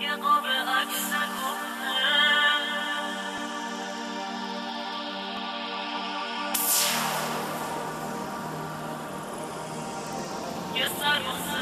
Yes, I was.